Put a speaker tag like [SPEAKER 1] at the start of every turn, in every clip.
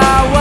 [SPEAKER 1] I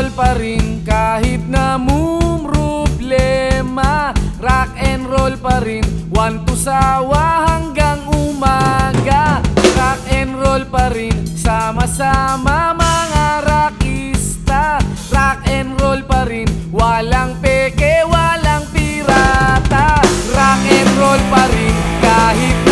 [SPEAKER 1] idol pa rin kahit na mumroblema Rock and roll pa rin, one to sawa hanggang umaga. Rock and roll pa rin, sama-sama mga rockista. Rock and roll pa rin, walang peke, walang pirata. Rock and roll pa rin kahit